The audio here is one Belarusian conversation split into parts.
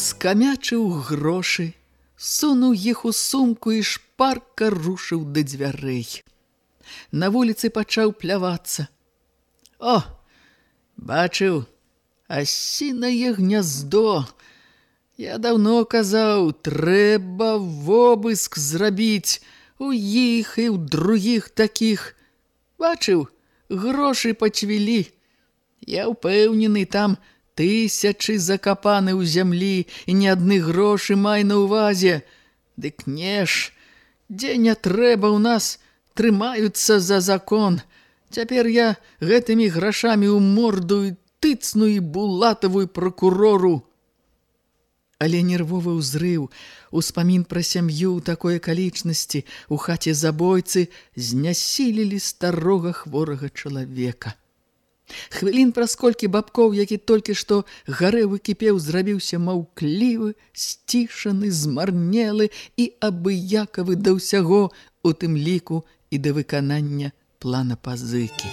Скамячыў грошы, сунуў іх у сумку і шпарка рушыў да дзвярэй. На вуліцы пачаў плявацца. О, бачыў, асінае гняздо. Я даўно казаў, трэба вобыск зрабіць у іх і ў другіх такіх. Бачыў, грошы пачвілі. Я ўпэўнены там, тысячы закапаны ў зямлі і ні адны грошы май на ўвазе. Дык не ж, дзе не трэба ў нас трымаюцца за закон. Цяпер я гэтымі грашамі ў морду і тыцну і булатавую прокурору. Але нервовы ўзрыў, успамін пра сям'ю ў такой акалічнасці у хаце забойцы знясілілі старога хворага чалавека. Хвілін праз колькі бабкоў, які толькі што гарэў і кіпеў, зрабіўся маўклівы, сцішаны, змарнелы і абыякавы да ўсяго, у тым ліку і да выканання плана пазыкі.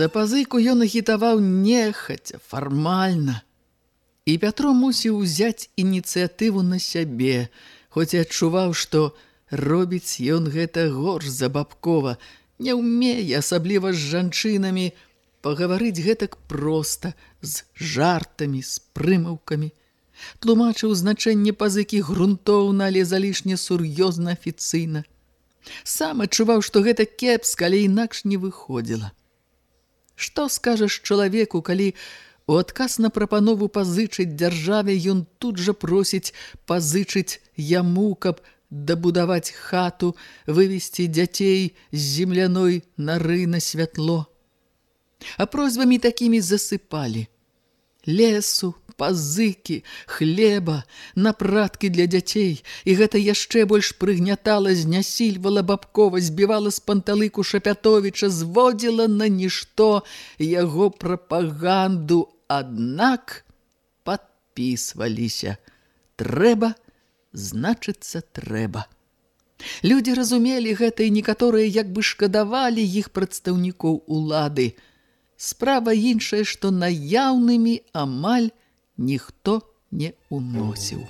За пазыку ён агітаваў нехаця, фармальна. І Пятро мусіў узяць ініцыятыву на сябе, хоць і адчуваў, што робіць ён гэта горш за Бабкова, не ўмее, асабліва з жанчынамі, пагаварыць гэтак проста, з жартамі, з прымаўкамі. Тлумачыў значэнне пазыкі грунтоўна, але залішне сур'ёзна афіцыйна. Сам адчуваў, што гэта кепска, але інакш не выходзіла. Што скажаш чалавеку, калі у адказ на прапанову пазычыць дзяржаве ён тут жа просіць пазычыць яму, каб дабудаваць хату, вывесці дзяцей з земляной нары на святло. А просьбамі такімі засыпалі лесу, пазыкі, хлеба, напраткі для дзяцей, і гэта яшчэ больш прыгнятала, знясільвала бабкова, збівала з панталыку Шапятовіча, зводзіла на нішто яго прапаганду, аднак падпісваліся. Трэба, значыцца трэба. Людзі разумелі гэта і некаторыя як бы шкадавалі іх прадстаўнікоў улады. Справа іншая, што наяўнымі амаль ніхто не уносіў.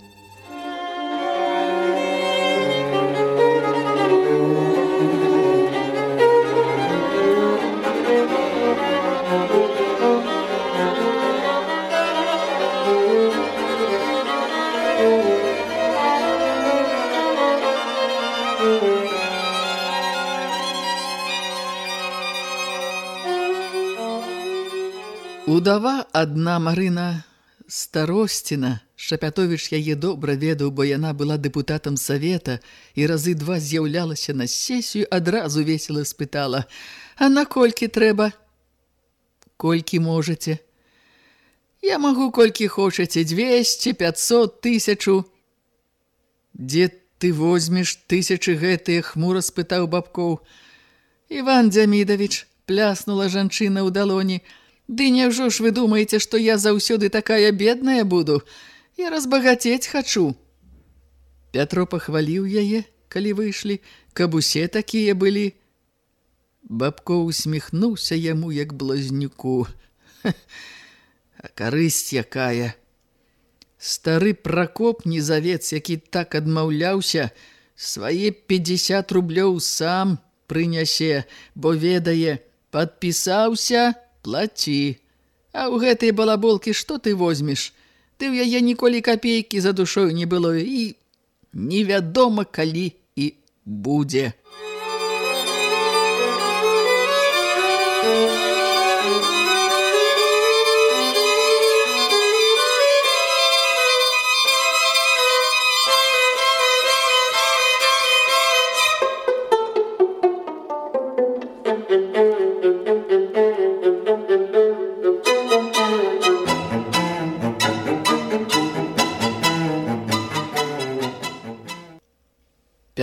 Удава адна Марына Старосціна, Шапятовіч яе добра ведаў, бо яна была дэпутатам савета і разы два з'яўлялася на сесію, адразу весела спытала: « А наколькі трэба? Колькі можаце? Я магу колькі хочаце, 200, 500, тысячу. Дзе ты возьмеш тысячы гэтыя, хмура спытаў бабкоў. Іван Дзямідавіч, пляснула жанчына ў далоні, — Ды няўжо ж вы думаеце, што я заўсёды такая бедная буду? Я разбагацець хачу. Пятро пахваліў яе, калі выйшлі, каб усе такія былі. Бабко усміхнуўся яму, як блазнюку. А карысць якая? Стары пракоп незавец, які так адмаўляўся, свае 50 рублёў сам прынясе, бо ведае, падпісаўся, плаці. А ў гэтай балаболкі што ты возьмеш? Ты ў яе ніколі капейкі за душою не было і невядома калі і будзе.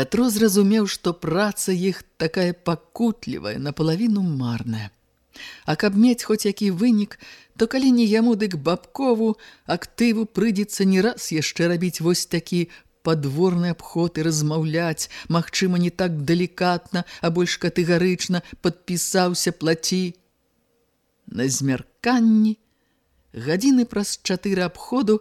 Пятро зразумеў, што праца іх такая пакутлівая, напалавіну марная. А каб мець хоць які вынік, то калі не яму, дык бабкову актыву прыйдзецца не раз яшчэ рабіць вось такі падворны абход і размаўляць, магчыма, не так далікатна, а больш катэгарычна падпісаўся плаці. На змярканні гадзіны праз чатыры абходу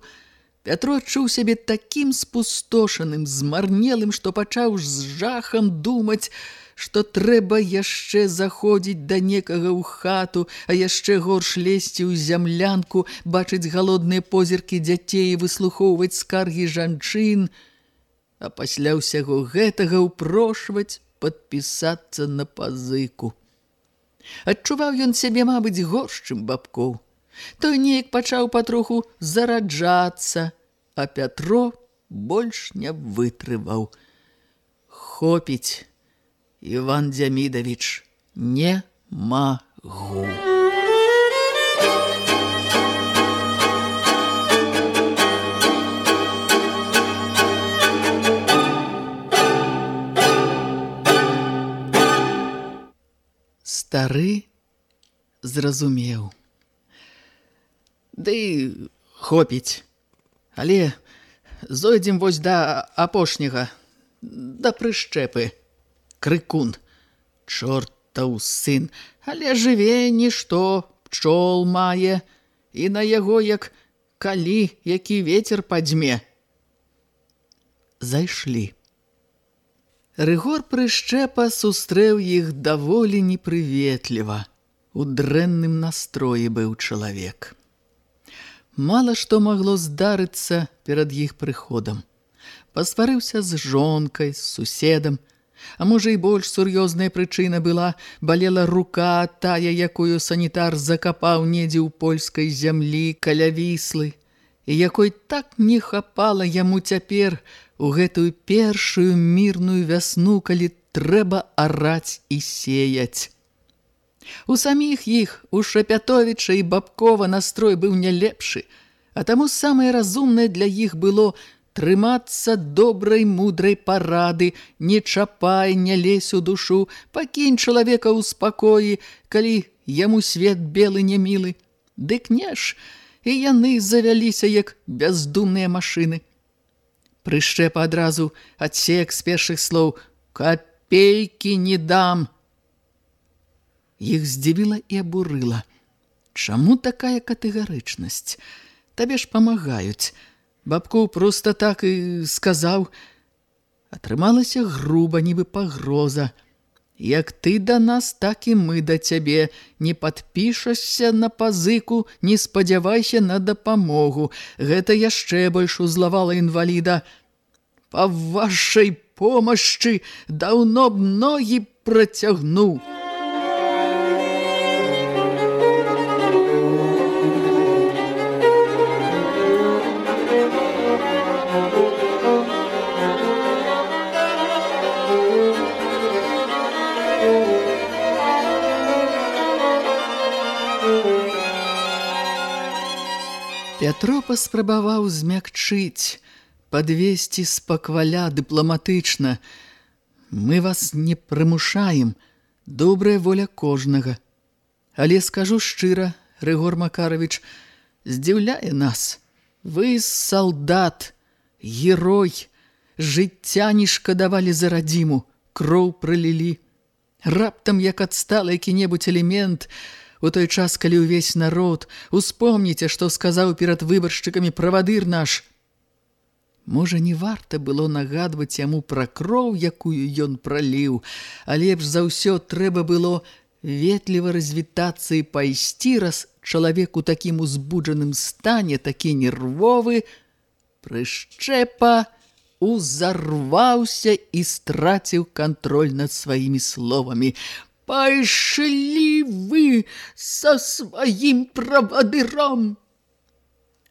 Пятро адчуў сябе такім спустошаным, змарнелым, што пачаў з жахам думаць, што трэба яшчэ заходзіць да некага ў хату, а яшчэ горш лезці ў зямлянку, бачыць галодныя позіркі дзяцей і выслухоўваць скаргі жанчын, а пасля ўсяго гэтага ўпрошваць падпісацца на пазыку. Адчуваў ён сябе, мабыць, горш, чым бабкоў. Той неяк пачаў патроху зараджацца, а Пятро больш не вытрываў. Хопіць, Іван Дзямідавіч, не магу. Стары зразумеў. Ды хопіць. Але зойдзем вось да апошняга, да прышчэпы. Крыкун, чортаў сын, але жыве нішто, пчол мае, і на яго як калі, які ветер падзьме. Зайшлі. Рыгор прышчэпа сустрэў іх даволі непрыветліва. У дрэнным настроі быў чалавек. Мала што магло здарыцца перад іх прыходам. Пасварыўся з жонкай, з суседам, а можа і больш сур'ёзная прычына была, балела рука тая, якую санітар закапаў недзе ў польскай зямлі каля віслы, і якой так не хапала яму цяпер у гэтую першую мірную вясну, калі трэба араць і сеяць. У саміх іх, у Шапятовіча і Бабкова настрой быў не лепшы, а таму самае разумнае для іх было трымацца добрай мудрай парады, не чапай, не лезь у душу, пакінь чалавека ў спакоі, калі яму свет белы не мілы. Дык не ж, і яны завяліся як бяздумныя машыны. Прышчэпа адразу адсек з першых слоў «Капейкі не дам!» Іх здзівіла і абурыла. Чаму такая катэгарычнасць? Табе ж памагаюць. Бабку проста так і сказаў. Атрымалася груба, нібы пагроза. Як ты да нас, так і мы да цябе. Не падпішашся на пазыку, не спадзявайся на дапамогу. Гэта яшчэ больш узлавала інваліда. Па вашай помашчы даўно б ногі працягнуў. Паспрабаваў змякчыць, падвесці спакваля дыпламатычна. Мы вас не прымушаем, добрая воля кожнага. Але скажу шчыра, Рыгор Макарович, здзіўляе нас. Вы салдат, герой, жыцця не шкадавалі за радзіму, кроў прылілі. Раптам, як адстала які-небудзь элемент, У той час, калі ўвесь народ, успомніце, што сказаў перад выбаршчыкамі правадыр наш. Можа, не варта было нагадваць яму пра кроў, якую ён праліў, а лепш за ўсё трэба было ветліва развітацца і пайсці, раз чалавек у такім узбуджаным стане, такі нервовы, прышчэпа узарваўся і страціў кантроль над сваімі словамі. «Пайшлі вы са сваім правадыром!»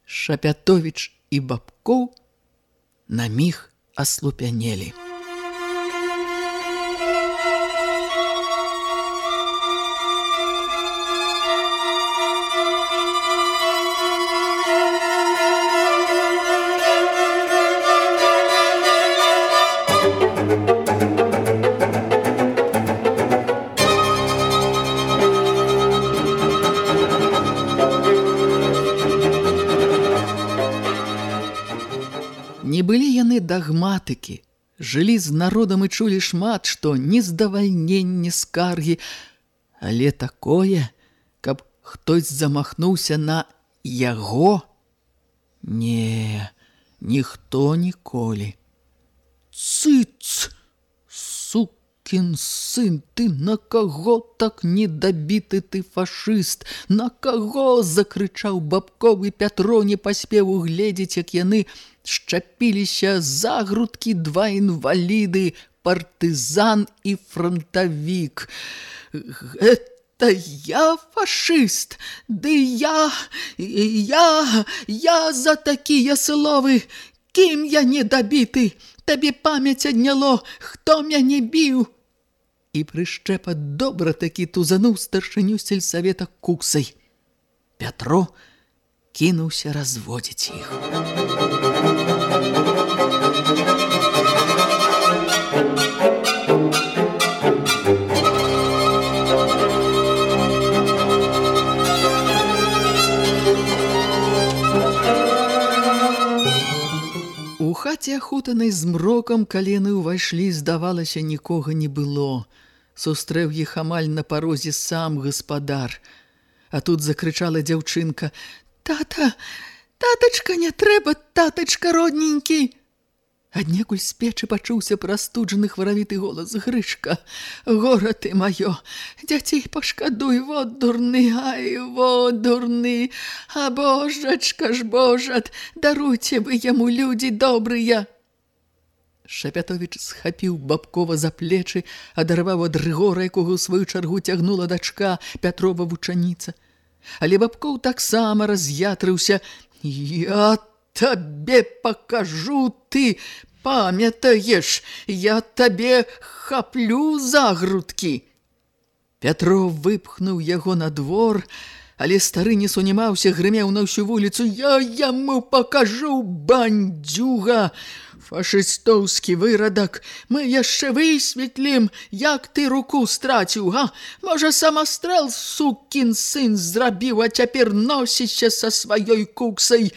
Шапятовіч і Бабкоў на міг аслупянелі. Яны дагматыкі, жылі з народам і чулі шмат, што ні здавальненне скаргі, але такое, каб хтось замахнуўся на яго, не, ніхто ніколі. Цыц, сукін сын, ты на каго так недабіты ты фашыст? На каго? закрычаў бабковы Пятро, не паспеў угледзець, як яны шчапіліся за грудкі два інваліды, партызан і фронтавік. Гэта я фашыст, ды я, я, я за такія словы, кім я недабіты, табе памяць адняло, хто мяне біў. І прышчэпа добра такі тузануў старшыню сельсавета куксай. Пятро кінуўся разводзіць іх. Хаце ахутанай змрокам калены ўвайшлі, здавалася, нікога не было. Сустрэў іх амаль на парозе сам гаспадар. А тут закрычала дзяўчынка: Тата, татачка, не трэба, татачка родненькі. Аднекуль з печы пачуўся прастуджаны хваравіты голас Грышка. Гора ты маё, дзяцей пашкадуй, вот дурны, ай, вот дурны. А божачка ж, божат, даруйце вы яму людзі добрыя. Шапятовіч схапіў бабкова за плечы, адарваў ад рыгора, якога ў сваю чаргу цягнула дачка Пятрова вучаніца – Але бабкоў таксама раз'ятрыўся: Я табе пакажу ты, памятаеш, я табе хаплю за грудкі. Пятро выпхнуў яго на двор, але стары не сунімаўся, грымеў на ўсю вуліцу: Я яму пакажу бандзюга фашыстоўскі вырадак, мы яшчэ высветлім, як ты руку страціў, га? Можа, самастрэл сукін сын зрабіў, а цяпер носіся са сваёй куксай.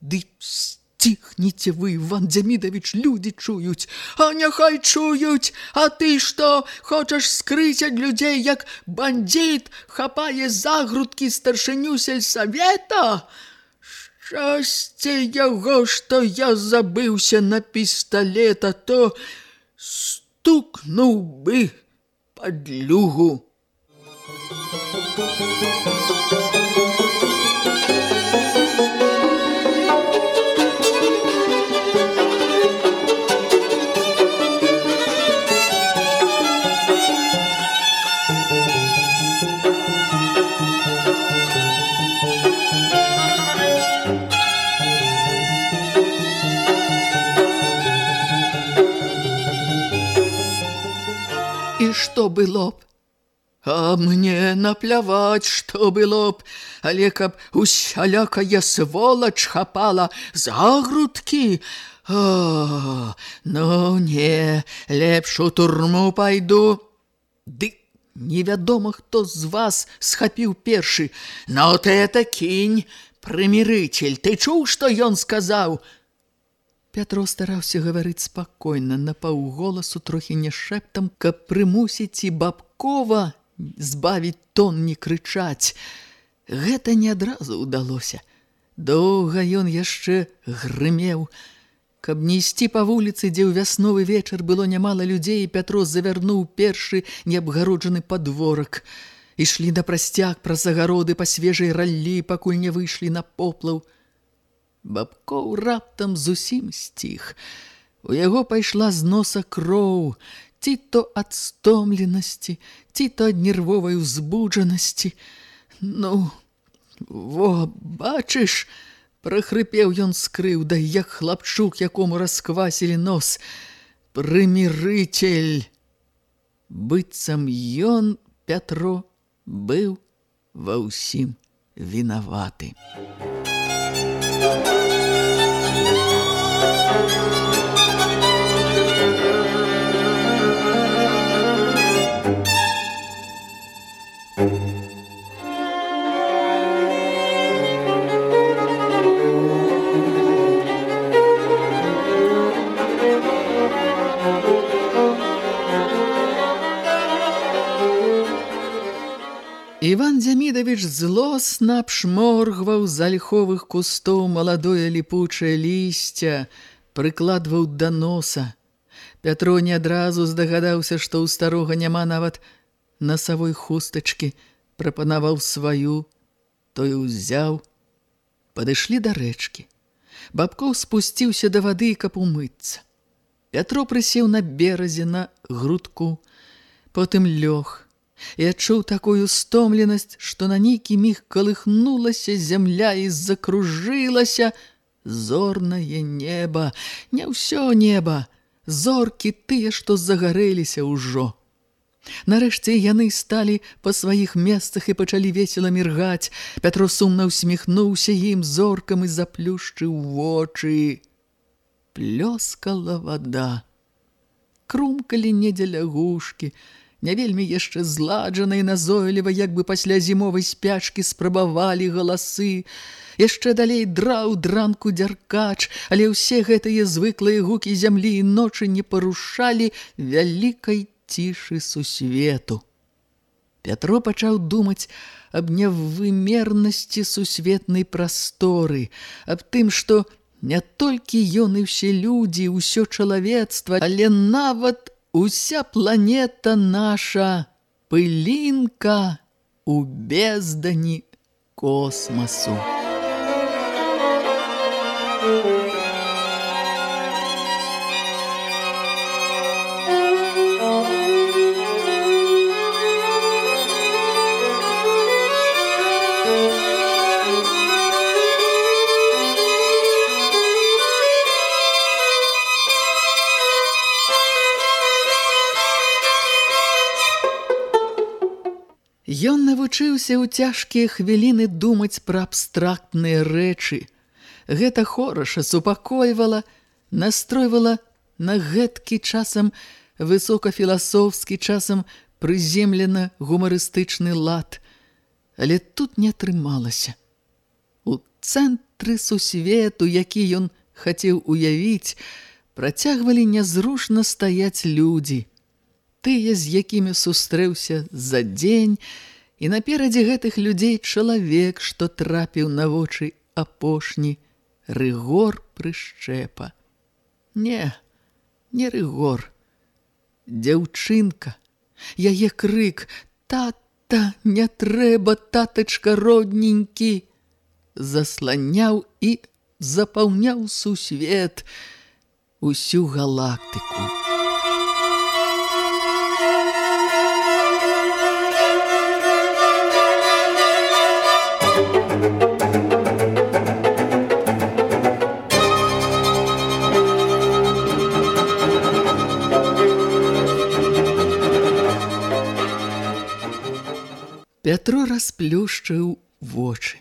Ды сціхніце вы, Іван Дзямідавіч, людзі чуюць, а няхай чуюць, а ты што, хочаш скрыць ад людзей, як бандзіт хапае за грудкі старшыню сельсавета? Шчасце яго, што я забыўся на пісталет, а то стукнуў бы пад люгу. Што было б. А мне напляваць, што было б, але каб усялякая сволач хапала за грудкі. О, ну не, лепш у турму пайду. Ды невядома, хто з вас схапіў першы. Но ты это кінь, прымірыцель, ты чуў, што ён сказаў? Пятро стараўся гаварыць спакойна, на паўголасу, трохі не шэптам, каб прымусіць і бабкова, збавіць тон не крычаць. Гэта не адразу ўдалося. Доўга ён яшчэ грымеў. Каб не ісці па вуліцы, дзе ў вясновы вечар было нямала людзей, і Пятро завярнуў першы неабгароджаны падворак. Ішлі на прасцяг праз агароды па свежай раллі, пакуль не выйшлі на поплаў. Бабкоў раптам зусім сціх. У яго пайшла з носа кроў, ці то ад стомленасці, ці то ад нервовай узбуджанасці. Ну, во, бачыш, прахрыпеў ён скрыўда, як хлапчук, якому расквасілі нос. Прымірыцель! Быццам ён, Пятро, быў ва ўсім вінаваты. Іван злосна абшморгваў з альховых кустоў маладое ліпучае лісця, прыкладваў да носа. Пятро не адразу здагадаўся, што ў старога няма нават насавой хустачкі, прапанаваў сваю, той узяў. Падышлі да рэчкі. Бабкоў спусціўся да вады, каб умыцца. Пятро прысеў на беразе на грудку, потым лёг, і адчуў такую стомленасць, што на нейкі міг калыхнулася зямля і закружылася зорнае неба. Не ўсё неба, зоркі тыя, што загарэліся ўжо. Нарэшце яны сталі па сваіх месцах і пачалі весела міргаць. Пятро сумна усміхнуўся ім зоркам і заплюшчыў вочы. Плёскала вада. Крумкалі недзе лягушкі, не вельмі яшчэ зладжана і назойліва, як бы пасля зімовай спячкі спрабавалі галасы. Яшчэ далей драў дранку дзяркач, але ўсе гэтыя звыклыя гукі зямлі і ночы не парушалі вялікай цішы сусвету. Пятро пачаў думаць аб невымернасці сусветнай прасторы, аб тым, што не толькі ён і ўсе людзі, ўсё чалавецтва, але нават Уся планета наша пылинка у бездані космосу. You. Ён навучыўся ў цяжкія хвіліны думаць пра абстрактныя рэчы. Гэта хораша супакойвала, настройвала на гэткі часам высокафіласофскі часам прыземлена гумарыстычны лад. Але тут не атрымалася. У цэнтры сусвету, які ён хацеў уявіць, працягвалі нязрушна стаяць людзі. Тыя, з якімі сустрэўся за дзень, І наперадзе гэтых людзей чалавек, што трапіў на вочы апошні рыгор прышчэпа. Не, не рыгор. Дзяўчынка, яе крык: "Тата, не трэба, татачка родненькі!" засланяў і запаўняў сусвет усю галактыку. Пятро расплюшчыў вочы.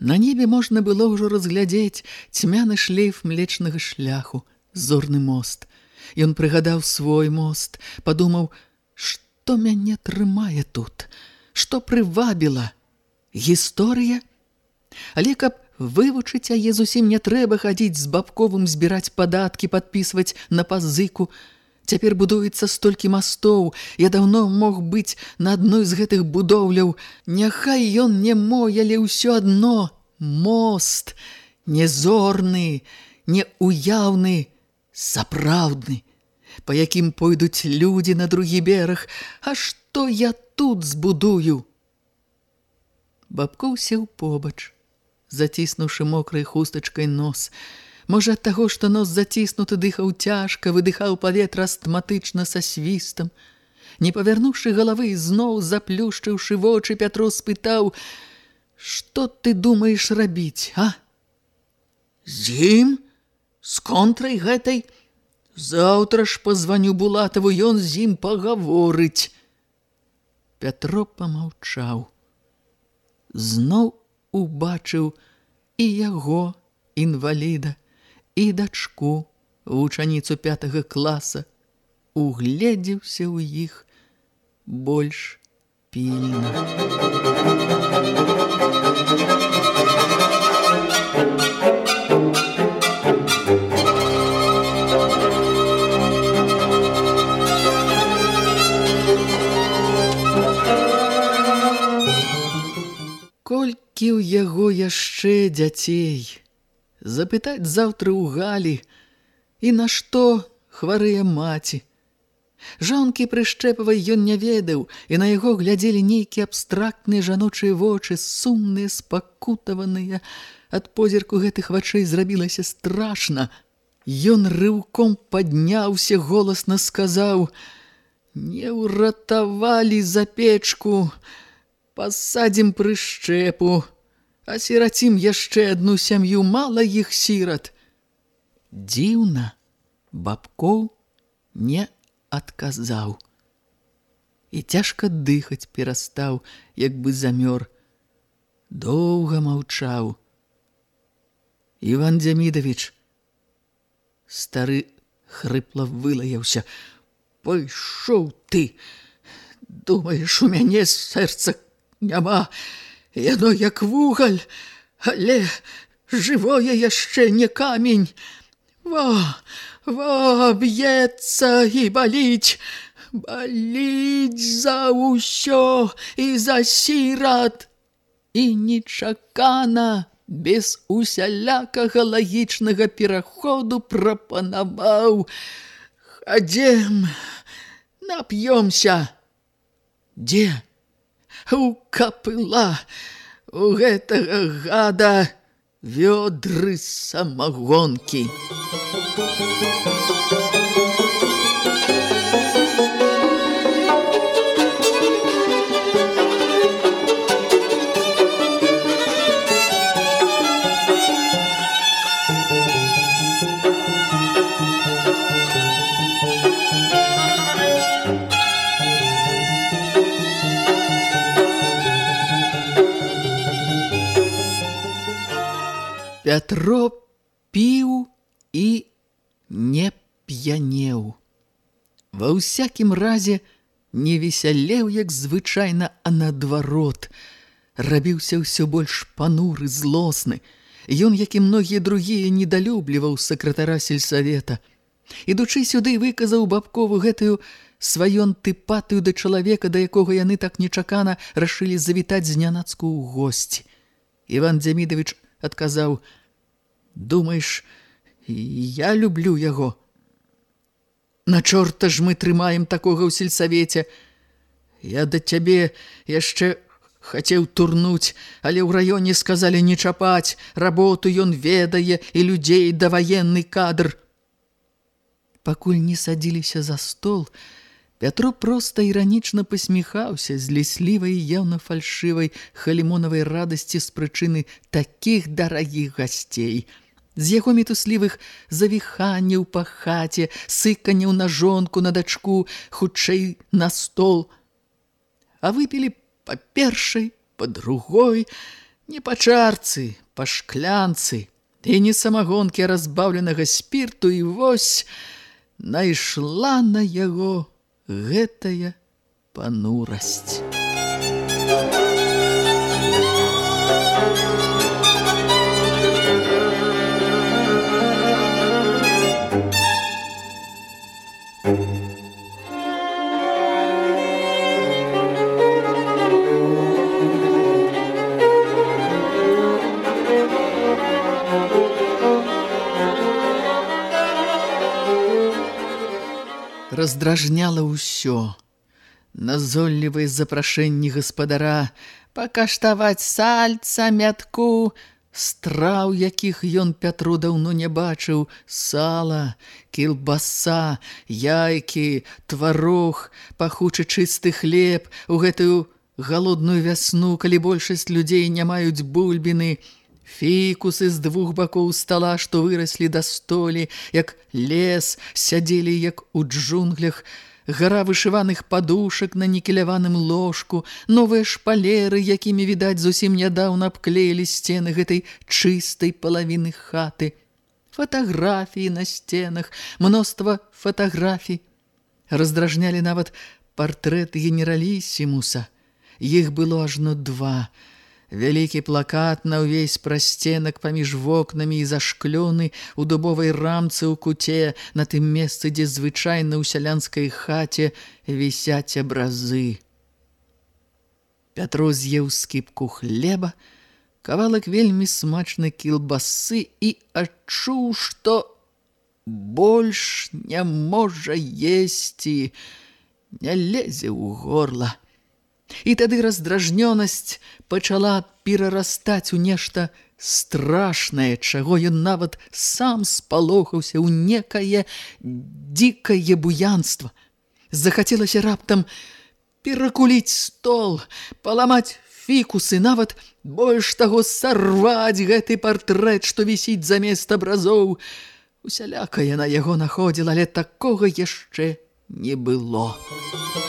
На небе можна было ўжо разглядзець цьмяны шлейф млечнага шляху, зорны мост. Ён прыгадаў свой мост, падумаў, што мяне трымае тут, што прывабіла гісторыя. Але каб вывучыць яе зусім не трэба хадзіць з бабковым збіраць падаткі, падпісваць на пазыку. Цяпер будуецца столькі мастоў. Я даўно мог быць на адной з гэтых будоўляў. Няхай ён не мой, але ўсё адно. Мост, незорны, неуяўны, сапраўдны, па якім пойдуць людзі на другі бераг. А што я тут збудую? Бабкоў сеў побач, заціснуўшы мокрай хустачкай нос. Можа, ад таго, што нос заціснуты дыхаў цяжка, выдыхаў паветра астматычна са свістам. Не павярнуўшы галавы, зноў заплюшчыўшы вочы, Пятро спытаў: « Што ты думаеш рабіць, а? З ім? З контрай гэтай? Заўтра ж пазваню Булатаву, ён з ім пагаворыць. Пятро помаўчаў. Зноў убачыў і яго інваліда і дачку, вучаніцу пятага класа, угледзеўся ў іх больш пільна. Колькі ў яго яшчэ дзяцей? Запытаць заўтра ў галі і на што хварыя маці. Жонкі прышчэпавай ён не ведаў, і на яго глядзелі нейкія абстрактныя жаночыя вочы, сумныя, спакутаваныя. Ад позірку гэтых вачэй зрабілася страшна. Ён рыўком падняўся, голасна сказаў: « Не ўратавалі за печку, пасадзім прышчэпу асірацім яшчэ адну сям'ю мала іх сірат. Дзіўна, бабкоў не адказаў. І цяжка дыхаць перастаў, як бы замёр. Доўга маўчаў. Іван Дзямідавіч, стары хрыпла вылаяўся. Пайшоў ты, думаеш, у мяне сэрца няма, Яно як вугаль, але жывое яшчэ не камень. Ва, ва, б'ецца і баліць, баліць за ўсё і за сірат. І нечакана, без усялякага лагічнага пераходу прапанаваў: Хадзем, нап'ёмся. Дзе? У капыла у гэтага гада вёдры самагонкі. Пятро піў і не п'янеў. Ва ўсякім разе не весялеў, як звычайна, а наадварот. Рабіўся ўсё больш пануры, злосны. Ён, як і многія другія, недалюбліваў сакратара сельсавета. Ідучы сюды, выказаў бабкову гэтую сваю антыпатыю да чалавека, да якога яны так нечакана рашылі завітаць знянацку ў госці. Іван Дзямідавіч адказаў: "Думаеш, я люблю яго. На чорта ж мы трымаем такога ў сельсавеце. Я да цябе яшчэ хацеў турнуць, але ў раёне сказалі не чапаць, работу ён ведае і людзей да ваенны кадр. Пакуль не садзіліся за стол, Пятро проста іранічна пасміхаўся з ліслівай яўна фальшывай халімонавай радасці з прычыны такіх дарагіх гасцей. З яго мітуслівых завіханняў па хаце, сыканняў на жонку, на дачку, хутчэй на стол. А выпілі па першай, па другой, не па чарцы, па шклянцы, і не самагонкі разбаўленага спірту, і вось найшла на яго гэтая панурасць. Раздражняла ўсё. Назоллівыя запрашэнні гаспадара пакаштаваць сальца, мятку, страў, якіх ён Пятру даўно не бачыў, сала, кілбаса, яйкі, тварог, пахучы чысты хлеб у гэтую галодную вясну, калі большасць людзей не маюць бульбіны, фікусы з двух бакоў стала, што выраслі да столі, як лес, сядзелі як у джунглях, гара вышываных падушак на некеляваным ложку, новыя шпалеры, якімі, відаць, зусім нядаўна абклеілі сцены гэтай чыстай палавіны хаты. Фатаграфіі на сценах, мноства фатаграфій. Раздражнялі нават партрэт генералісімуса. Іх было ажно два – Вялікі плакат на ўвесь прасценак паміж вокнамі і зашклёны у дубовай рамцы ў куце на тым месцы, дзе звычайна ў сялянскай хаце вісяць абразы. Пятро з'еў скіпку хлеба, кавалак вельмі смачны кілбасы і адчуў, што больш не можа есці, не лезе ў горла. І тады раздражнёнасць пачала перарастаць у нешта страшнае, чаго ён нават сам спалохаўся ў некае дзікае буянства. Захацелася раптам перакуліць стол, паламаць фікусы, нават больш таго сарваць гэты партрэт, што вісіць замест абразоў. Усялякае на яго находзіла, але такога яшчэ не было.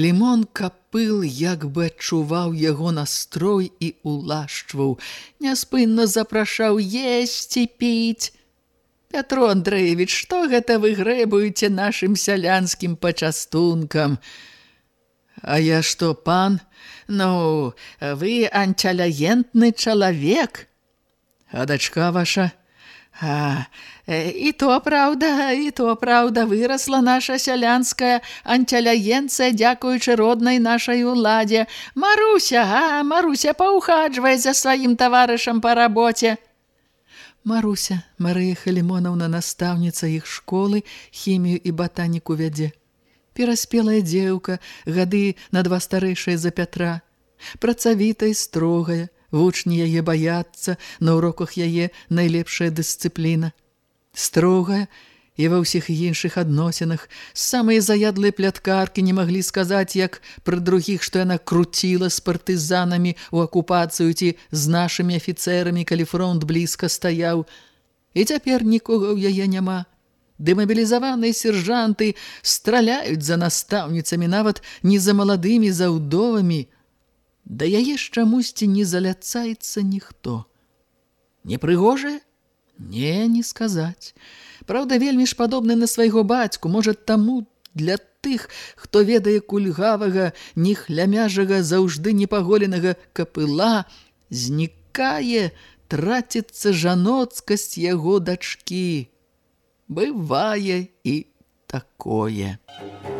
Халімон капыл як бы адчуваў яго настрой і улашчваў, няспынна запрашаў есці піць. Пятро Андрэевіч, што гэта вы грэбуеце нашым сялянскім пачастункам? А я што, пан? Ну, вы антялагентны чалавек. А дачка ваша? А, і то праўда, і то праўда, вырасла наша сялянская антяляенцыя, дзякуючы роднай нашай уладзе. Маруся, а, Маруся паўхаджвае за сваім таварышам па рабоце. Маруся, Марыя Халімонаўна, настаўніца іх школы, хімію і батаніку вядзе. Пераспелая дзеўка, гады на два старэйшая за Пятра. Працавітая, строгая, Вучні яе баяцца, на уроках яе найлепшая дысцыпліна. Строгая і ва ўсіх іншых адносінах самыя заядлыя пляткаркі не маглі сказаць, як пра другіх, што яна круціла з партызанамі ў акупацыю ці з нашымі афіцэрамі, калі фронт блізка стаяў. І цяпер нікога ў яе няма. Дэмабілізаваныя сержанты страляюць за настаўніцамі, нават не за маладымі, за ўдовамі, Да яе ж чамусьці не заляцаецца ніхто. Непрыгожае? Не, не сказаць. Праўда, вельмі ж падобны на свайго бацьку, можа, таму для тых, хто ведае кульгавага, нехлямяжага, заўжды непаголенага капыла, знікае, траціцца жаноцкасць яго дачкі. Бывае і такое. Музыка